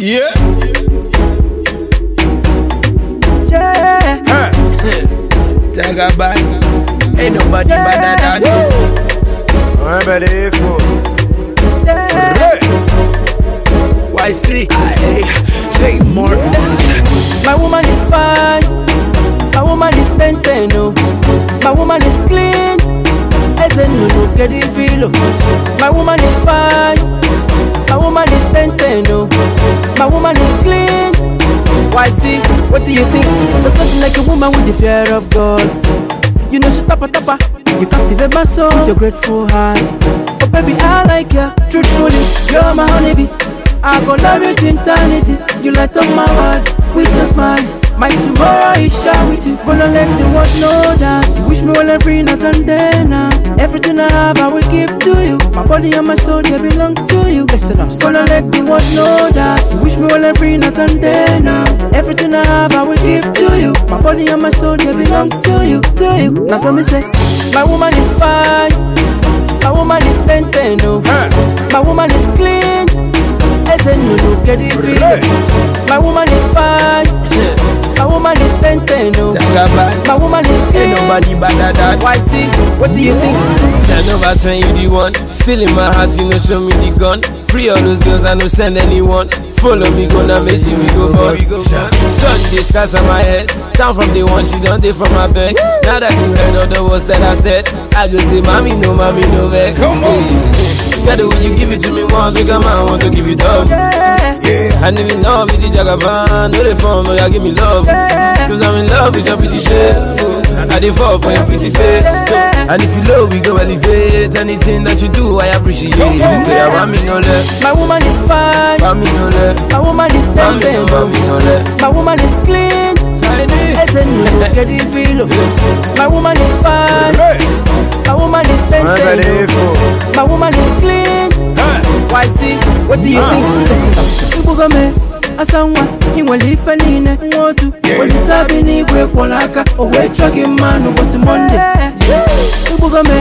Yeah. Yeah. Huh. Jagaban. Ain't nobody better than you. I'm ready for Yeah. Hey. Why see? I say more dance. My woman is fine. My woman is ten ten oh. My woman is clean. I said no no get the feel oh. My woman is fine. My woman is ten ten oh. My woman is clean. Why see? What do you think? There's something like a woman with the fear of God. You know she tapa tapa. You captivate my soul with your grateful heart. Oh baby, I like ya. Truthfully, you're my honeybee. I go love you to eternity. You light up my world with your smile. My tomorrow is shine with you. Gonna let the world know that wish me well every night and day now. Everything I have, I will give to you. My body and my soul, they belong to you. Listen up. Gonna let the world know that wish me well every night and day now. Everything I have, I will give to you. My body and my soul, they belong to you. To you. Now, so me say, my woman is fine. My woman is ten ten oh. My woman is clean. Said no no get it. My woman is fine. My woman is ten ten oh. My woman is Ain't clean. nobody better than Why see? What do you think? Stand over turn you the one. Still in my heart, you know, show me the gun. Free all those girls, I no send anyone. Follow me, gonna make you, we go ball. Sun the skies on my head. Down from the one, she done day from my bed. Now that you heard all the words that I said, I go say, Mommy, no, mommy, no vex. Come on. Better when you give it to me once, make a man want to give it up. Yeah. Yeah. I never know me the jagaban, no they form, no you give me love. Cause I'm in love with your pretty shape. I dey fall for your pretty face. And if you love, we go elevate. Anything that you do, I appreciate. Say, I want me no left, My woman is fine. want me no left, My woman is ten want me no, ten me no left. My woman is clean. I said no no get it feel. My woman is fine. My woman is ten I'm ten ready for My woman is clean. See? What do you ah. think? Listen up. Ibugame asanwa inwere ife niile nwa otu olisabi n'igwe kwọrọ aka o wee chọọ gị mma n'ụbọchị mọnde Ibugame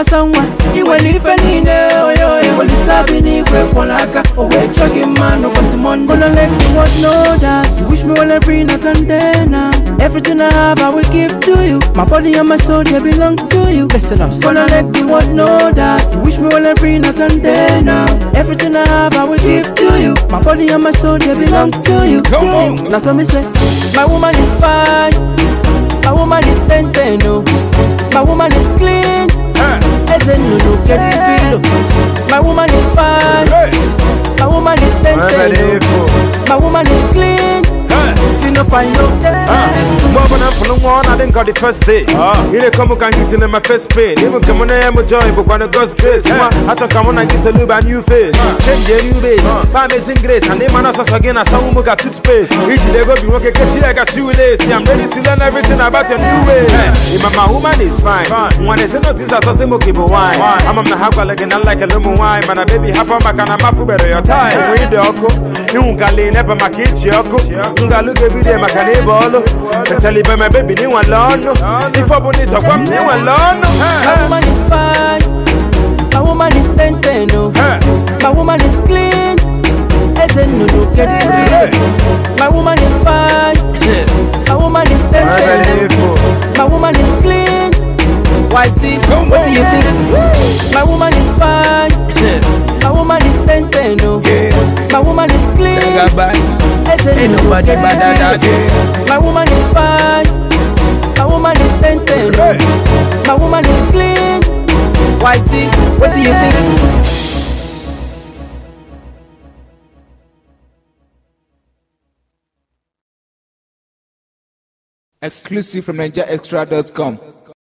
asanwa inwere ife niile oyoyo olisabi n'igwe kwọrọ aka o wee chọọ gị mma n'ụbọchị mọnde Gonna let the world know that. You wish me well every night and day now Everything I have I will give to you. My body and my soul they belong to you. Listen up Gonna let the world know that. You wish me well every night and day now Everything I have I will give to you. My body and my soul they belong to you. Come on. Now so me say My woman is fine. My woman is ten ten oh. My woman is clean. Huh. I said no no get it feel. My woman is fine. My woman is ten I'm ten ready for My woman is clean. If you no find no More than I'm from one, I didn't got the first day. Ah. You dey come can hit in my first pain. Even come on, I'm a joy, but when the God's grace, I talk come on and get a little new face. Ah. Change a new base, ah. by amazing grace, and man us again as some got toothpaste. If they go be working, catch you like a shoelace. I'm ready to learn everything about your new ways. If my woman is fine, when they say I toss them okay, but why? I'm on the half like an like a lemon wine, man, a baby half on my can, I'm a better your time. The oko, get lean my kitchen, oko. Got look every day, my bolo. The tell you, my baby, they want long. If I want it, I want they want long. Woman is fine. My woman is ten ten oh. My woman is clean. I said no no get it. My woman is fine. My woman is ten I'm ten ready for. My woman is clean. Why see? Come What do on. you think? My woman is fine. My woman is ten ten. Yeah. My woman is clean. I said Ain't no no nobody better than you. My woman is fine. My woman is ten ten. My woman is clean. Why see? What do you think? Exclusive from NigerExtra.com.